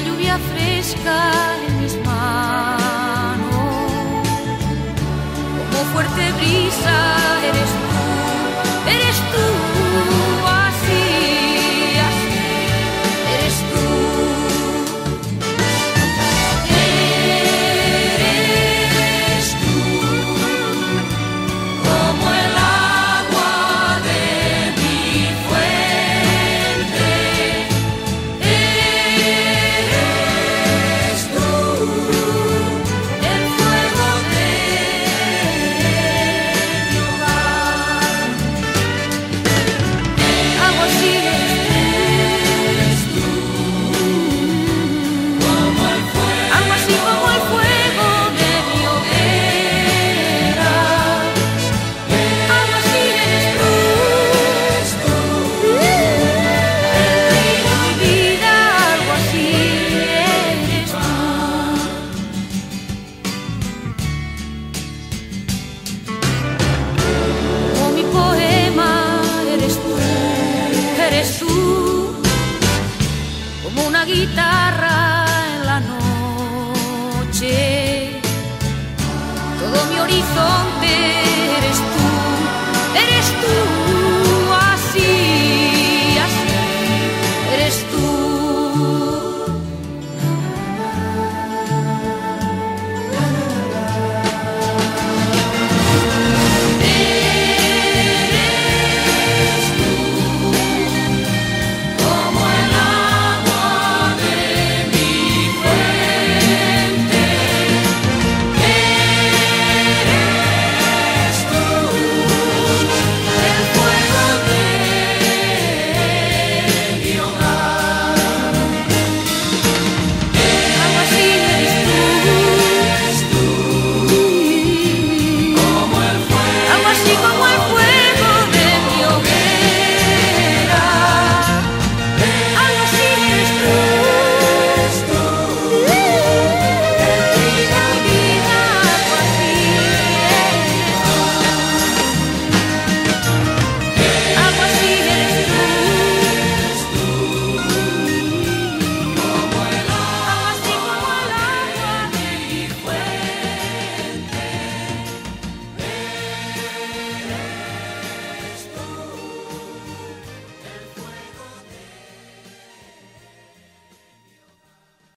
lluvia fresca en mis manos, como fuerte brisa como una guitarra en la noche. Todo mi horizonte eres tú, eres tú,